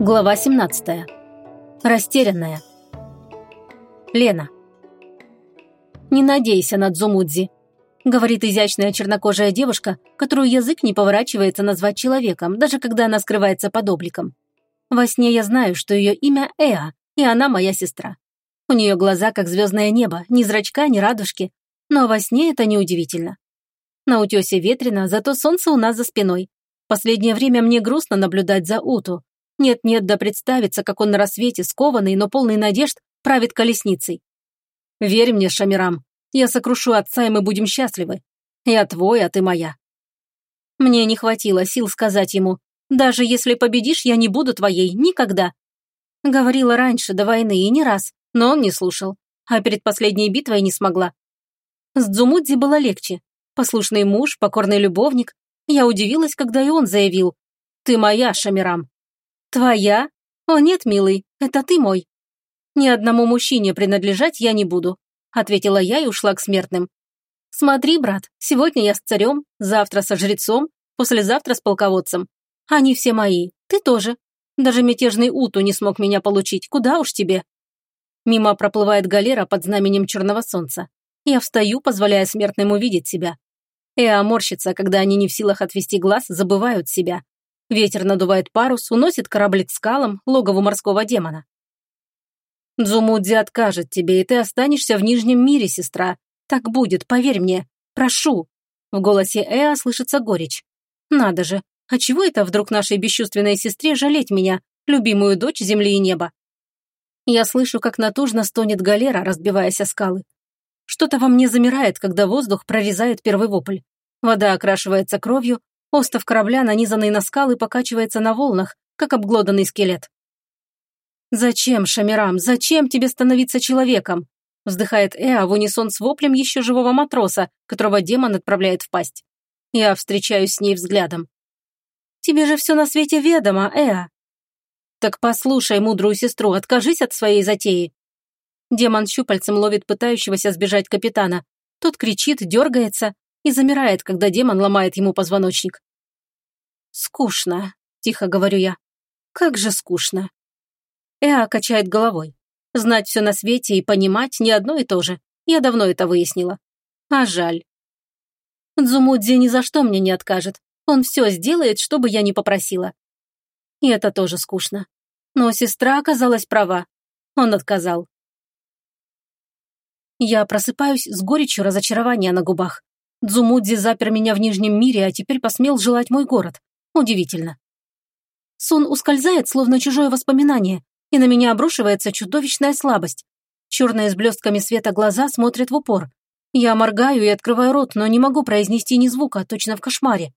Глава 17. Растерянная. Лена. «Не надейся на Дзумудзи», — говорит изящная чернокожая девушка, которую язык не поворачивается назвать человеком, даже когда она скрывается под обликом. Во сне я знаю, что ее имя Эа, и она моя сестра. У нее глаза, как звездное небо, ни зрачка, ни радужки, но во сне это неудивительно. На утесе ветрено, зато солнце у нас за спиной. Последнее время мне грустно наблюдать за Уту, нет-нет, да представится, как он на рассвете, скованный, но полный надежд, правит колесницей. Верь мне, Шамирам, я сокрушу отца, и мы будем счастливы. Я твой, а ты моя. Мне не хватило сил сказать ему, даже если победишь, я не буду твоей никогда. Говорила раньше, до войны, и не раз, но он не слушал, а перед последней битвой не смогла. С Дзумудзи было легче. Послушный муж, покорный любовник. Я удивилась, когда и он заявил «Ты моя, Шамирам». «Твоя? О нет, милый, это ты мой». «Ни одному мужчине принадлежать я не буду», ответила я и ушла к смертным. «Смотри, брат, сегодня я с царем, завтра со жрецом, послезавтра с полководцем. Они все мои, ты тоже. Даже мятежный Уту не смог меня получить, куда уж тебе». Мимо проплывает галера под знаменем черного солнца. Я встаю, позволяя смертным увидеть себя. Эа морщится, когда они не в силах отвести глаз, забывают себя. Ветер надувает парус, уносит корабль к скалам, логову морского демона. Дзумудзи откажет тебе, и ты останешься в Нижнем мире, сестра. Так будет, поверь мне. Прошу. В голосе Эа слышится горечь. Надо же, а чего это вдруг нашей бесчувственной сестре жалеть меня, любимую дочь земли и неба? Я слышу, как натужно стонет галера, разбиваясь о скалы. Что-то во мне замирает, когда воздух прорезает первый вопль. Вода окрашивается кровью, Остов корабля, нанизанный на скалы, покачивается на волнах, как обглоданный скелет. «Зачем, Шамирам, зачем тебе становиться человеком?» вздыхает Эа в унисон с воплем еще живого матроса, которого демон отправляет в пасть. Я встречаюсь с ней взглядом. «Тебе же все на свете ведомо, Эа!» «Так послушай мудрую сестру, откажись от своей затеи!» Демон щупальцем ловит пытающегося сбежать капитана. Тот кричит, дергается, и замирает, когда демон ломает ему позвоночник. «Скучно», – тихо говорю я. «Как же скучно». Эа качает головой. Знать все на свете и понимать не одно и то же. Я давно это выяснила. А жаль. Дзумудзи ни за что мне не откажет. Он все сделает, что бы я ни попросила. И это тоже скучно. Но сестра оказалась права. Он отказал. Я просыпаюсь с горечью разочарования на губах. Дзумудзи запер меня в Нижнем мире, а теперь посмел желать мой город. Удивительно. Сон ускользает, словно чужое воспоминание, и на меня обрушивается чудовищная слабость. Черные с блестками света глаза смотрят в упор. Я моргаю и открываю рот, но не могу произнести ни звука, точно в кошмаре.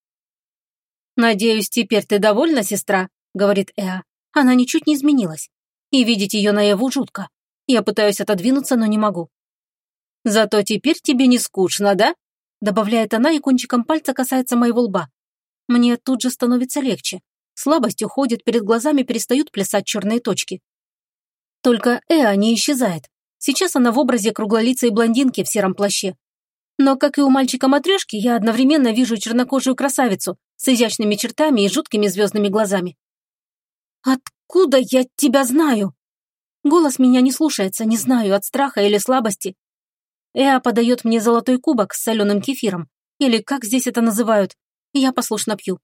«Надеюсь, теперь ты довольна, сестра?» — говорит Эа. Она ничуть не изменилась. И видеть ее наяву жутко. Я пытаюсь отодвинуться, но не могу. «Зато теперь тебе не скучно, да?» Добавляет она и кончиком пальца касается моего лба. Мне тут же становится легче. Слабость уходит, перед глазами перестают плясать черные точки. Только Эа не исчезает. Сейчас она в образе круглолицей блондинки в сером плаще. Но, как и у мальчика-матрешки, я одновременно вижу чернокожую красавицу с изящными чертами и жуткими звездными глазами. «Откуда я тебя знаю?» Голос меня не слушается, не знаю, от страха или слабости. Эа подает мне золотой кубок с соленым кефиром, или как здесь это называют, я послушно пью.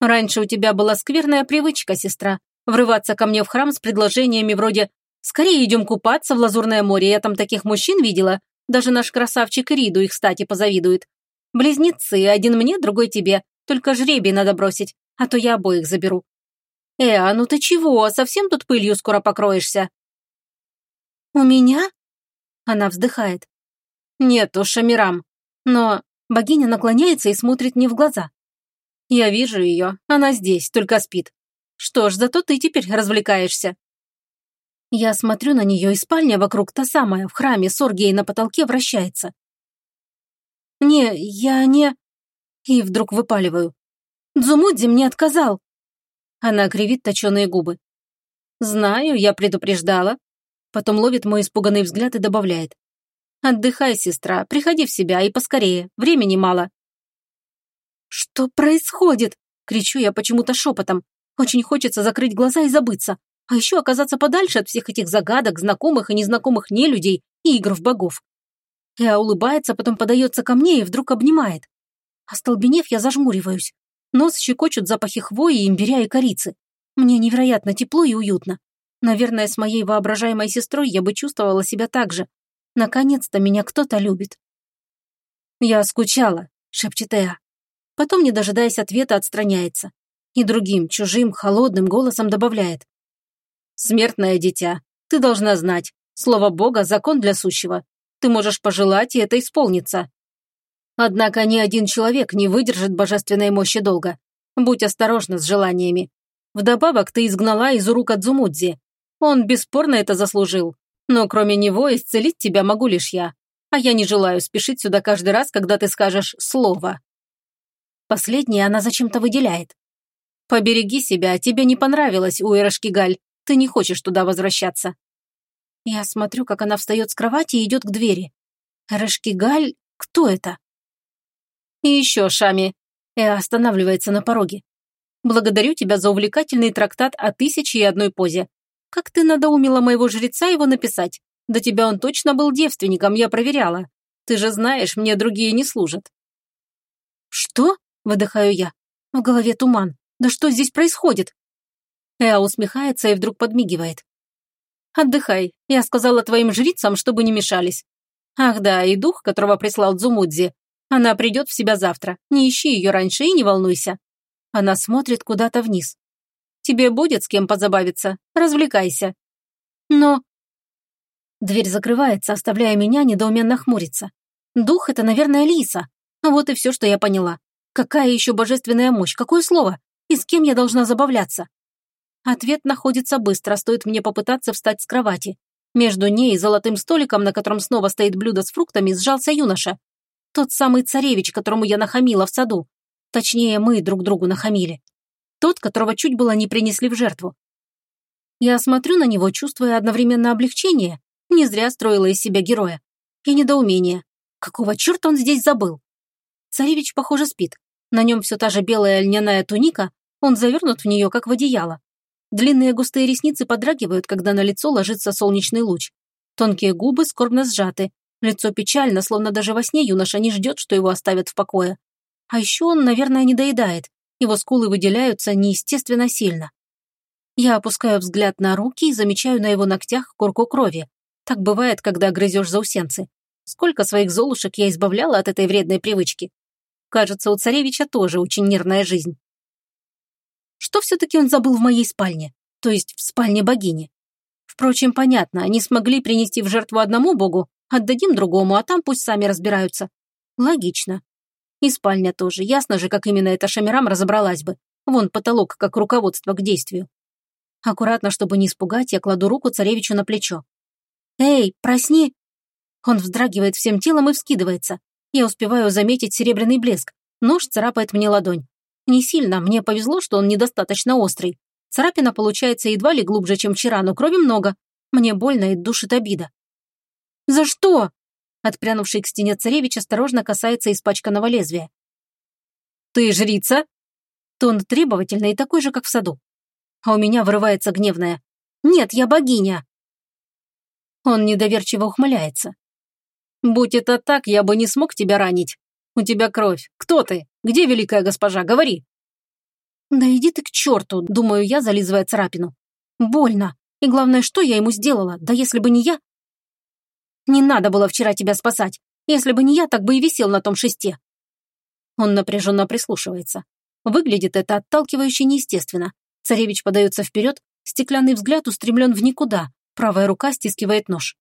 Раньше у тебя была скверная привычка, сестра, врываться ко мне в храм с предложениями вроде «Скорее идем купаться в Лазурное море, я там таких мужчин видела, даже наш красавчик Риду их, кстати, позавидует. Близнецы, один мне, другой тебе, только жребий надо бросить, а то я обоих заберу». «Эа, ну ты чего, совсем тут пылью скоро покроешься?» «У меня?» Она вздыхает. «Нет уж, Амирам. Но богиня наклоняется и смотрит мне в глаза. Я вижу ее, она здесь, только спит. Что ж, зато ты теперь развлекаешься». Я смотрю на нее, и спальня вокруг та самая, в храме с оргией на потолке вращается. «Не, я не...» И вдруг выпаливаю. «Дзумудзи мне отказал!» Она кривит точеные губы. «Знаю, я предупреждала потом ловит мой испуганный взгляд и добавляет. «Отдыхай, сестра, приходи в себя и поскорее, времени мало». «Что происходит?» – кричу я почему-то шепотом. Очень хочется закрыть глаза и забыться, а еще оказаться подальше от всех этих загадок, знакомых и незнакомых нелюдей и игр в богов. Эа улыбается, потом подается ко мне и вдруг обнимает. Остолбенев, я зажмуриваюсь. Нос щекочут запахи хвои, имбиря и корицы. Мне невероятно тепло и уютно. Наверное, с моей воображаемой сестрой я бы чувствовала себя так же. Наконец-то меня кто-то любит. «Я скучала», — шепчет Эа. Потом, не дожидаясь ответа, отстраняется. И другим, чужим, холодным голосом добавляет. «Смертное дитя, ты должна знать. Слово Бога – закон для сущего. Ты можешь пожелать, и это исполнится. Однако ни один человек не выдержит божественной мощи долго. Будь осторожна с желаниями. Вдобавок ты изгнала из рук Адзумудзи. Он бесспорно это заслужил. Но кроме него исцелить тебя могу лишь я. А я не желаю спешить сюда каждый раз, когда ты скажешь «слово». Последнее она зачем-то выделяет. «Побереги себя, тебе не понравилось, Уэрошкигаль. Ты не хочешь туда возвращаться». Я смотрю, как она встает с кровати и идет к двери. Рашкигаль? Кто это? И еще, Шами. Эа останавливается на пороге. Благодарю тебя за увлекательный трактат о тысяче и одной позе. Как ты надоумила моего жреца его написать? До тебя он точно был девственником, я проверяла. Ты же знаешь, мне другие не служат. Что? Выдыхаю я. В голове туман. Да что здесь происходит? Эа усмехается и вдруг подмигивает. Отдыхай. Я сказала твоим жрицам, чтобы не мешались. Ах да, и дух, которого прислал Дзумудзи. Она придет в себя завтра. Не ищи ее раньше и не волнуйся. Она смотрит куда-то вниз. Тебе будет с кем позабавиться. Развлекайся. Но... Дверь закрывается, оставляя меня недоуменно хмуриться. Дух — это, наверное, Лиса. А вот и все, что я поняла. Какая еще божественная мощь? Какое слово? И с кем я должна забавляться? Ответ находится быстро, стоит мне попытаться встать с кровати. Между ней и золотым столиком, на котором снова стоит блюдо с фруктами, сжался юноша. Тот самый царевич, которому я нахамила в саду. Точнее, мы друг другу нахамили. Тот, которого чуть было не принесли в жертву. Я смотрю на него, чувствуя одновременно облегчение. Не зря строила из себя героя. И недоумение. Какого черта он здесь забыл? Царевич, похоже, спит. На нем все та же белая льняная туника, он завернут в нее, как в одеяло. Длинные густые ресницы подрагивают, когда на лицо ложится солнечный луч. Тонкие губы скорбно сжаты. Лицо печально, словно даже во сне юноша не ждет, что его оставят в покое. А еще он, наверное, не доедает. Его скулы выделяются неестественно сильно. Я опускаю взгляд на руки и замечаю на его ногтях корку крови. Так бывает, когда грызешь заусенцы. Сколько своих золушек я избавляла от этой вредной привычки. Кажется, у царевича тоже очень нервная жизнь. Что все-таки он забыл в моей спальне? То есть в спальне богини? Впрочем, понятно, они смогли принести в жертву одному богу, отдадим другому, а там пусть сами разбираются. Логично. И спальня тоже. Ясно же, как именно эта Шамирам разобралась бы. Вон потолок, как руководство к действию. Аккуратно, чтобы не испугать, я кладу руку царевичу на плечо. «Эй, просни!» Он вздрагивает всем телом и вскидывается. Я успеваю заметить серебряный блеск. Нож царапает мне ладонь. Не сильно, мне повезло, что он недостаточно острый. Царапина получается едва ли глубже, чем вчера, но крови много. Мне больно и душит обида. «За что?» Отпрянувший к стене царевич осторожно касается испачканного лезвия. «Ты жрица?» Тон требовательный и такой же, как в саду. А у меня вырывается гневная. «Нет, я богиня!» Он недоверчиво ухмыляется. «Будь это так, я бы не смог тебя ранить. У тебя кровь. Кто ты? Где великая госпожа? Говори!» «Да иди ты к черту!» – думаю я, зализывая царапину. «Больно. И главное, что я ему сделала? Да если бы не я...» «Не надо было вчера тебя спасать. Если бы не я, так бы и висел на том шесте». Он напряженно прислушивается. Выглядит это отталкивающе неестественно. Царевич подается вперед, стеклянный взгляд устремлен в никуда, правая рука стискивает нож.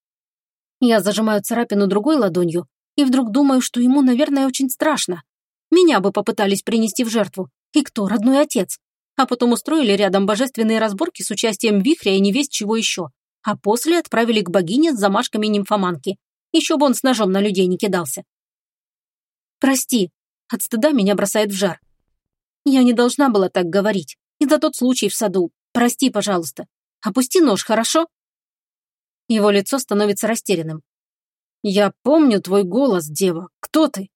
Я зажимаю царапину другой ладонью, и вдруг думаю, что ему, наверное, очень страшно. Меня бы попытались принести в жертву. И кто? Родной отец. А потом устроили рядом божественные разборки с участием вихря и невесть чего еще. А после отправили к богине с замашками нимфоманки. Еще бы он с ножом на людей не кидался. «Прости», от стыда меня бросает в жар. Я не должна была так говорить. И за тот случай в саду. Прости, пожалуйста. Опусти нож, хорошо? Его лицо становится растерянным. «Я помню твой голос, дева. Кто ты?»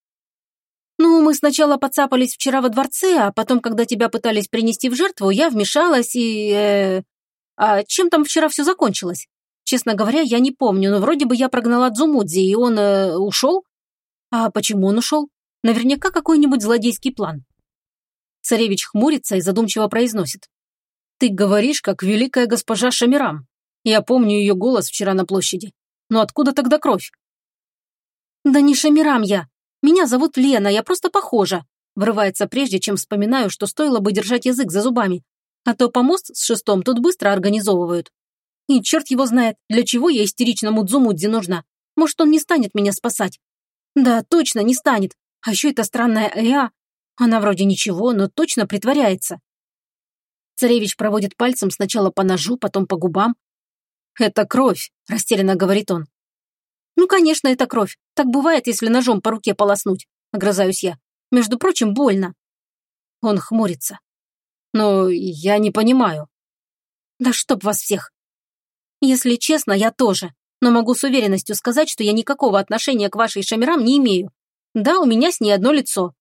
«Ну, мы сначала подцапались вчера во дворце, а потом, когда тебя пытались принести в жертву, я вмешалась и... Э, а чем там вчера все закончилось? Честно говоря, я не помню, но вроде бы я прогнала Дзумудзи, и он э, ушел. А почему он ушел? Наверняка какой-нибудь злодейский план». Царевич хмурится и задумчиво произносит. «Ты говоришь, как великая госпожа Шамирам. Я помню ее голос вчера на площади. Но откуда тогда кровь?» «Да не Шамирам я. Меня зовут Лена, я просто похожа», врывается прежде, чем вспоминаю, что стоило бы держать язык за зубами. А то помост с шестом тут быстро организовывают. И черт его знает, для чего я истеричному Дзумудзи нужна. Может, он не станет меня спасать? Да, точно, не станет. А еще эта странная Эа. Она вроде ничего, но точно притворяется. Царевич проводит пальцем сначала по ножу, потом по губам. «Это кровь», – растерянно говорит он. «Ну, конечно, это кровь. Так бывает, если ножом по руке полоснуть», — огрызаюсь я. «Между прочим, больно». Он хмурится. «Но я не понимаю». «Да чтоб вас всех!» «Если честно, я тоже, но могу с уверенностью сказать, что я никакого отношения к вашей шамерам не имею. Да, у меня с ней одно лицо».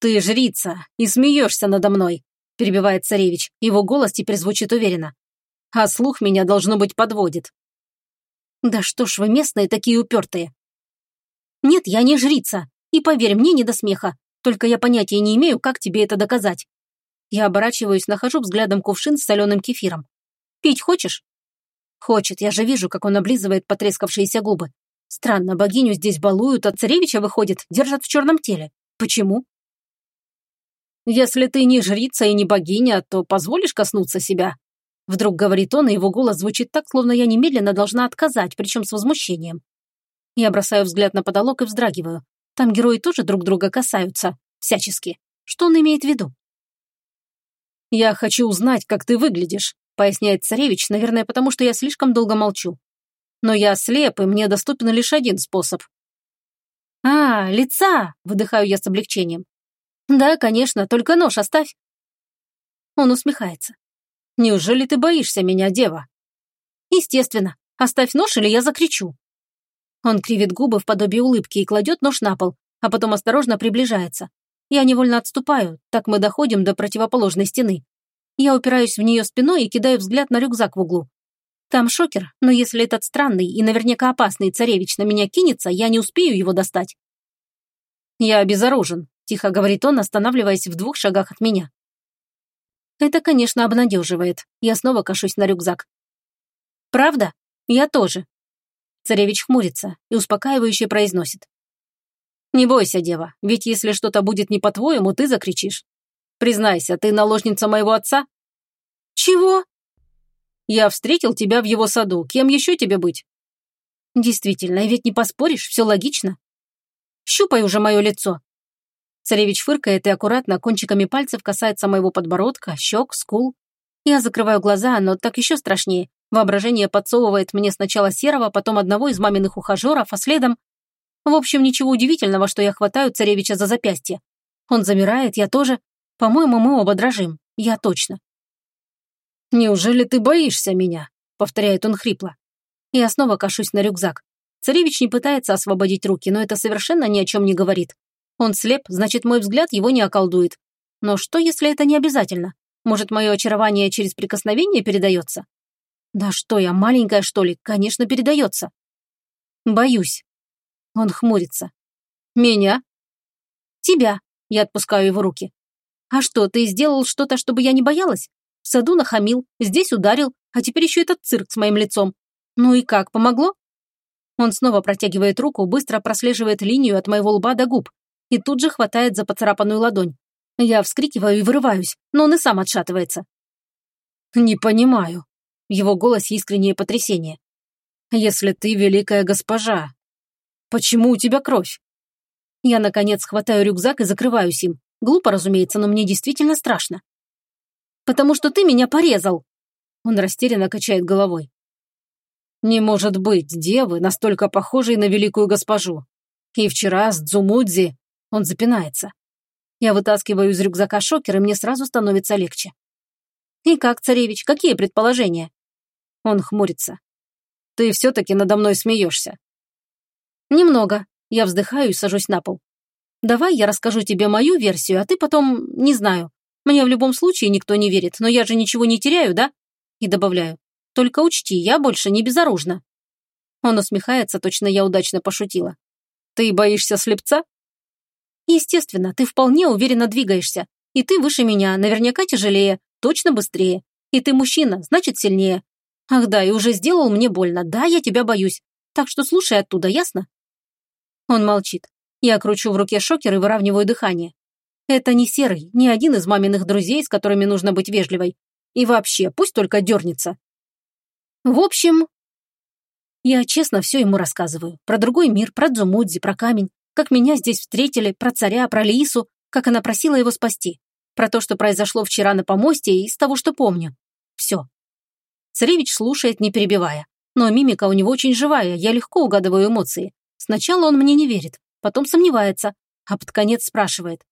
«Ты жрица и смеешься надо мной», — перебивает царевич. Его голос теперь звучит уверенно. «А слух меня, должно быть, подводит. Да что ж вы местные такие упертые? Нет, я не жрица. И поверь, мне не до смеха. Только я понятия не имею, как тебе это доказать. Я оборачиваюсь, нахожу взглядом кувшин с соленым кефиром. Пить хочешь? Хочет, я же вижу, как он облизывает потрескавшиеся губы. Странно, богиню здесь балуют, а царевича, выходит, держат в черном теле. Почему? Если ты не жрица и не богиня, то позволишь коснуться себя? Вдруг говорит он, и его голос звучит так, словно я немедленно должна отказать, причем с возмущением. Я бросаю взгляд на потолок и вздрагиваю. Там герои тоже друг друга касаются. Всячески. Что он имеет в виду? «Я хочу узнать, как ты выглядишь», — поясняет царевич, наверное, потому что я слишком долго молчу. «Но я слеп, и мне доступен лишь один способ». «А, лица!» — выдыхаю я с облегчением. «Да, конечно, только нож оставь». Он усмехается. Неужели ты боишься меня, дева?» «Естественно. Оставь нож, или я закричу». Он кривит губы в подобии улыбки и кладет нож на пол, а потом осторожно приближается. Я невольно отступаю, так мы доходим до противоположной стены. Я упираюсь в нее спиной и кидаю взгляд на рюкзак в углу. Там шокер, но если этот странный и наверняка опасный царевич на меня кинется, я не успею его достать. «Я обезоружен», – тихо говорит он, останавливаясь в двух шагах от меня. Это, конечно, обнадеживает. Я снова кашусь на рюкзак. «Правда? Я тоже». Царевич хмурится и успокаивающе произносит. «Не бойся, дева, ведь если что-то будет не по-твоему, ты закричишь. Признайся, ты наложница моего отца?» «Чего?» «Я встретил тебя в его саду. Кем еще тебе быть?» «Действительно, ведь не поспоришь, все логично. Щупай уже мое лицо. Царевич фыркает и аккуратно кончиками пальцев касается моего подбородка, щек, скул. Я закрываю глаза, но так еще страшнее. Воображение подсовывает мне сначала серого, потом одного из маминых ухажеров, а следом... В общем, ничего удивительного, что я хватаю царевича за запястье. Он замирает, я тоже. По-моему, мы оба дрожим. Я точно. «Неужели ты боишься меня?» — повторяет он хрипло. Я снова кашусь на рюкзак. Царевич не пытается освободить руки, но это совершенно ни о чем не говорит. Он слеп, значит, мой взгляд его не околдует. Но что, если это не обязательно? Может, мое очарование через прикосновение передается? Да что я, маленькая, что ли? Конечно, передается. Боюсь. Он хмурится. Меня? Тебя. Я отпускаю его руки. А что, ты сделал что-то, чтобы я не боялась? В саду нахамил, здесь ударил, а теперь еще этот цирк с моим лицом. Ну и как, помогло? Он снова протягивает руку, быстро прослеживает линию от моего лба до губ, и тут же хватает за поцарапанную ладонь. Я вскрикиваю и вырываюсь, но он и сам отшатывается. «Не понимаю». В его голосе искреннее потрясение. «Если ты великая госпожа, почему у тебя кровь?» Я, наконец, хватаю рюкзак и закрываюсь им. Глупо, разумеется, но мне действительно страшно. «Потому что ты меня порезал!» Он растерянно качает головой. «Не может быть девы, настолько похожей на великую госпожу. И вчера с Дзумудзи он запинается. Я вытаскиваю из рюкзака шокер, и мне сразу становится легче. «И как, царевич, какие предположения?» Он хмурится. «Ты все-таки надо мной смеешься». «Немного». Я вздыхаю и сажусь на пол. Давай я расскажу тебе мою версию, а ты потом... Не знаю. Мне в любом случае никто не верит, но я же ничего не теряю, да? И добавляю. Только учти, я больше не безоружна. Он усмехается, точно я удачно пошутила. Ты боишься слепца? Естественно, ты вполне уверенно двигаешься. И ты выше меня, наверняка тяжелее, точно быстрее. И ты мужчина, значит сильнее. Ах да, и уже сделал мне больно. Да, я тебя боюсь. Так что слушай оттуда, ясно? Он молчит. Я кручу в руке шокер и выравниваю дыхание. Это не Серый, ни один из маминых друзей, с которыми нужно быть вежливой. И вообще, пусть только дернется. В общем, я честно все ему рассказываю. Про другой мир, про Дзумудзи, про камень, как меня здесь встретили, про царя, про Лису, как она просила его спасти, про то, что произошло вчера на помосте и из того, что помню. Все. Царевич слушает, не перебивая. Но мимика у него очень живая, я легко угадываю эмоции. Сначала он мне не верит, потом сомневается, а под конец спрашивает.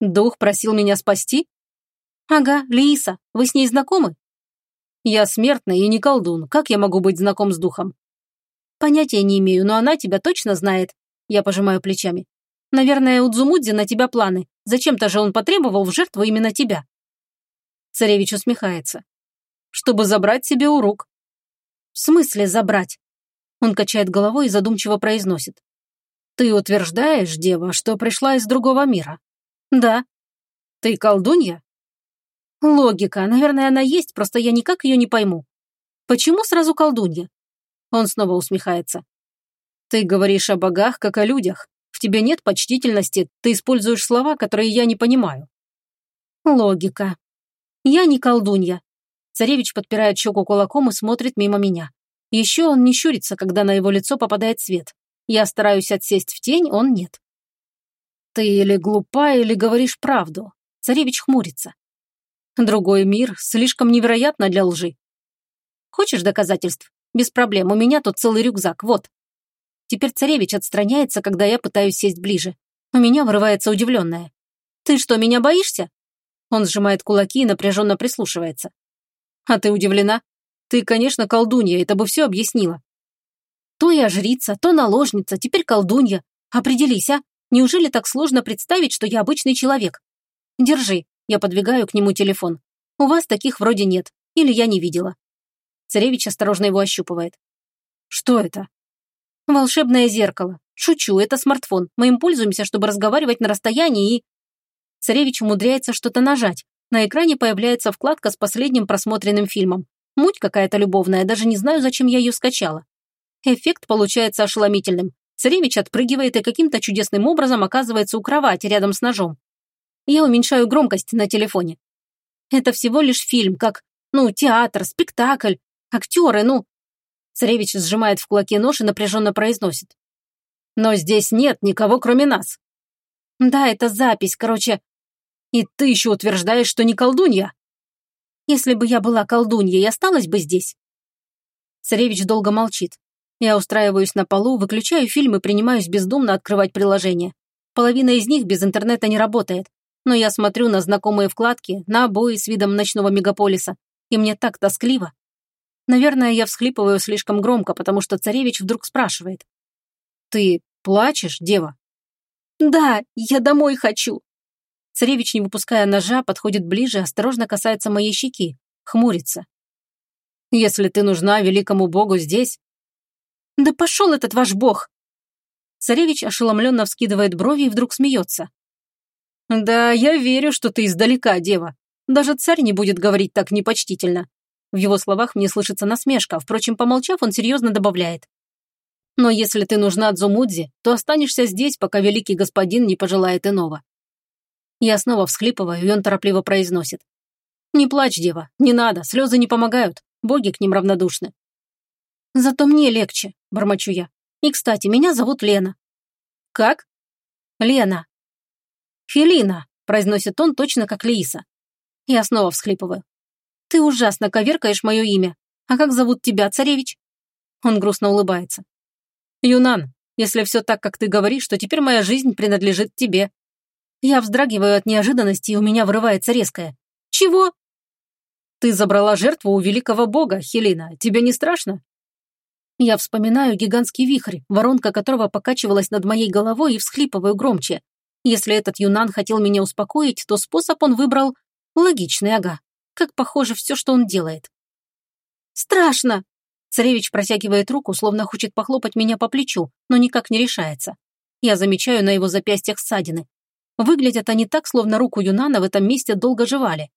«Дух просил меня спасти?» «Ага, Лииса, вы с ней знакомы?» «Я смертный и не колдун, как я могу быть знаком с духом?» «Понятия не имею, но она тебя точно знает», я пожимаю плечами. «Наверное, у Дзумудзи на тебя планы. Зачем-то же он потребовал в жертву именно тебя». Царевич усмехается. «Чтобы забрать себе урок». «В смысле забрать?» Он качает головой и задумчиво произносит. «Ты утверждаешь, дева, что пришла из другого мира?» «Да». «Ты колдунья?» «Логика. Наверное, она есть, просто я никак ее не пойму. Почему сразу колдунья?» Он снова усмехается. «Ты говоришь о богах, как о людях. В тебе нет почтительности, ты используешь слова, которые я не понимаю». «Логика. Я не колдунья». Царевич подпирает щеку кулаком и смотрит мимо меня. Еще он не щурится, когда на его лицо попадает свет. Я стараюсь отсесть в тень, он нет. Ты или глупа, или говоришь правду. Царевич хмурится. Другой мир слишком невероятно для лжи. Хочешь доказательств? Без проблем, у меня тут целый рюкзак, вот. Теперь царевич отстраняется, когда я пытаюсь сесть ближе. У меня вырывается удивленная. Ты что, меня боишься? Он сжимает кулаки и напряженно прислушивается. А ты удивлена? Ты, конечно, колдунья, это бы все объяснила. То я жрица, то наложница, теперь колдунья. Определись, а? Неужели так сложно представить, что я обычный человек? Держи, я подвигаю к нему телефон. У вас таких вроде нет, или я не видела. Царевич осторожно его ощупывает. Что это? Волшебное зеркало. Шучу, это смартфон. Мы им пользуемся, чтобы разговаривать на расстоянии и... Царевич умудряется что-то нажать. На экране появляется вкладка с последним просмотренным фильмом. Муть какая-то любовная, даже не знаю, зачем я ее скачала. Эффект получается ошеломительным. Царевич отпрыгивает и каким-то чудесным образом оказывается у кровати рядом с ножом. Я уменьшаю громкость на телефоне. Это всего лишь фильм, как, ну, театр, спектакль, актеры, ну. Царевич сжимает в кулаке нож и напряженно произносит. Но здесь нет никого, кроме нас. Да, это запись, короче. И ты еще утверждаешь, что не колдунья? Если бы я была колдуньей, осталась бы здесь?» Царевич долго молчит. Я устраиваюсь на полу, выключаю фильм и принимаюсь бездумно открывать приложения. Половина из них без интернета не работает. Но я смотрю на знакомые вкладки, на обои с видом ночного мегаполиса, и мне так тоскливо. Наверное, я всхлипываю слишком громко, потому что царевич вдруг спрашивает. «Ты плачешь, дева?» «Да, я домой хочу», Царевич, не выпуская ножа, подходит ближе, осторожно касается моей щеки, хмурится. «Если ты нужна великому богу здесь...» «Да пошел этот ваш бог!» Царевич ошеломленно вскидывает брови и вдруг смеется. «Да, я верю, что ты издалека, дева. Даже царь не будет говорить так непочтительно». В его словах мне слышится насмешка, впрочем, помолчав, он серьезно добавляет. «Но если ты нужна Дзумудзи, то останешься здесь, пока великий господин не пожелает иного. Я снова всхлипываю, и он торопливо произносит. «Не плачь, дева, не надо, слезы не помогают, боги к ним равнодушны». «Зато мне легче», – бормочу я. «И, кстати, меня зовут Лена». «Как?» «Лена». «Фелина», – произносит он точно как Лииса. Я снова всхлипываю. «Ты ужасно коверкаешь мое имя. А как зовут тебя, царевич?» Он грустно улыбается. «Юнан, если все так, как ты говоришь, то теперь моя жизнь принадлежит тебе. Я вздрагиваю от неожиданности, и у меня вырывается резкое. «Чего?» «Ты забрала жертву у великого бога, Хелина. Тебе не страшно?» Я вспоминаю гигантский вихрь, воронка которого покачивалась над моей головой и всхлипываю громче. Если этот Юнан хотел меня успокоить, то способ он выбрал логичный, ага. Как похоже все, что он делает. «Страшно!» Царевич протягивает руку, словно хочет похлопать меня по плечу, но никак не решается. Я замечаю на его запястьях ссадины. Выглядят они так, словно руку Юнана в этом месте долго жевали.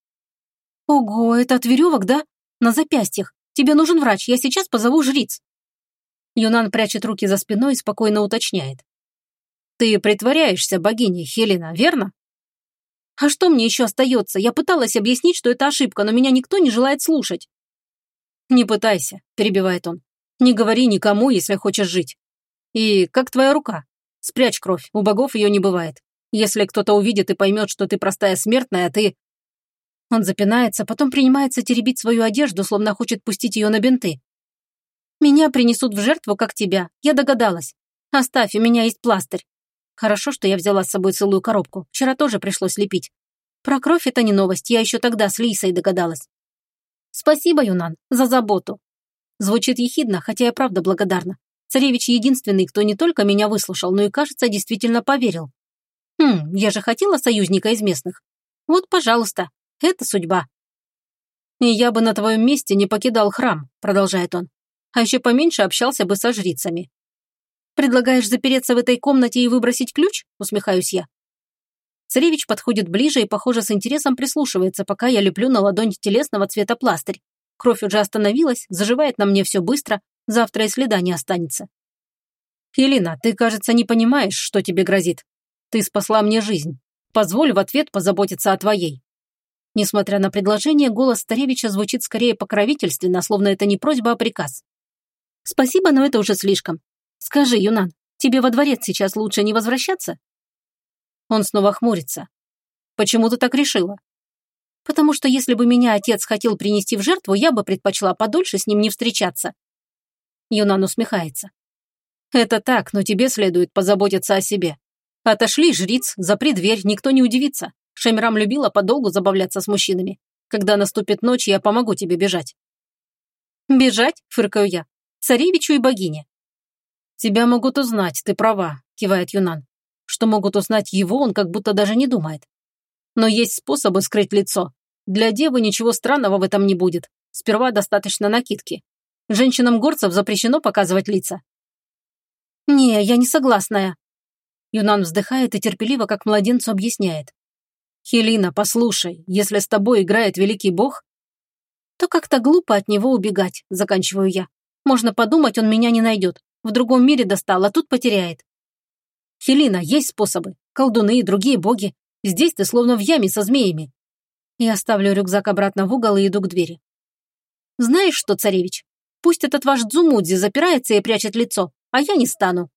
«Ого, это от веревок, да? На запястьях. Тебе нужен врач, я сейчас позову жриц». Юнан прячет руки за спиной и спокойно уточняет. «Ты притворяешься богиней, Хелена, верно?» «А что мне еще остается? Я пыталась объяснить, что это ошибка, но меня никто не желает слушать». «Не пытайся», – перебивает он. «Не говори никому, если хочешь жить. И как твоя рука? Спрячь кровь, у богов ее не бывает. Если кто-то увидит и поймет, что ты простая смертная, ты...» Он запинается, потом принимается теребить свою одежду, словно хочет пустить ее на бинты. «Меня принесут в жертву, как тебя. Я догадалась. Оставь, у меня есть пластырь. Хорошо, что я взяла с собой целую коробку. Вчера тоже пришлось лепить. Про кровь это не новость, я еще тогда с Лисой догадалась. Спасибо, Юнан, за заботу. Звучит ехидно, хотя я правда благодарна. Царевич единственный, кто не только меня выслушал, но и, кажется, действительно поверил. Хм, я же хотела союзника из местных. Вот, пожалуйста, это судьба. И я бы на твоем месте не покидал храм, продолжает он. А еще поменьше общался бы со жрицами. «Предлагаешь запереться в этой комнате и выбросить ключ?» – усмехаюсь я. Царевич подходит ближе и, похоже, с интересом прислушивается, пока я леплю на ладонь телесного цвета пластырь. Кровь уже остановилась, заживает на мне все быстро, завтра и следа не останется. «Елена, ты, кажется, не понимаешь, что тебе грозит. Ты спасла мне жизнь. Позволь в ответ позаботиться о твоей». Несмотря на предложение, голос Старевича звучит скорее покровительственно, словно это не просьба, а приказ. «Спасибо, но это уже слишком. Скажи, Юнан, тебе во дворец сейчас лучше не возвращаться?» Он снова хмурится. «Почему ты так решила?» «Потому что если бы меня отец хотел принести в жертву, я бы предпочла подольше с ним не встречаться». Юнан усмехается. «Это так, но тебе следует позаботиться о себе. Отошли, жриц, запри дверь, никто не удивится. Шемирам любила подолгу забавляться с мужчинами. Когда наступит ночь, я помогу тебе бежать». «Бежать?» – фыркаю я. «Царевичу и богине. «Тебя могут узнать, ты права», – кивает Юнан. Что могут узнать его, он как будто даже не думает. Но есть способы скрыть лицо. Для девы ничего странного в этом не будет. Сперва достаточно накидки. Женщинам горцев запрещено показывать лица. «Не, я не согласная». Юнан вздыхает и терпеливо, как младенцу, объясняет. «Хелина, послушай, если с тобой играет великий бог...» «То как-то глупо от него убегать», – заканчиваю я. «Можно подумать, он меня не найдет. В другом мире достал, а тут потеряет. Хелина, есть способы. Колдуны и другие боги. Здесь ты словно в яме со змеями. Я ставлю рюкзак обратно в угол и иду к двери. Знаешь что, царевич, пусть этот ваш Дзумудзи запирается и прячет лицо, а я не стану.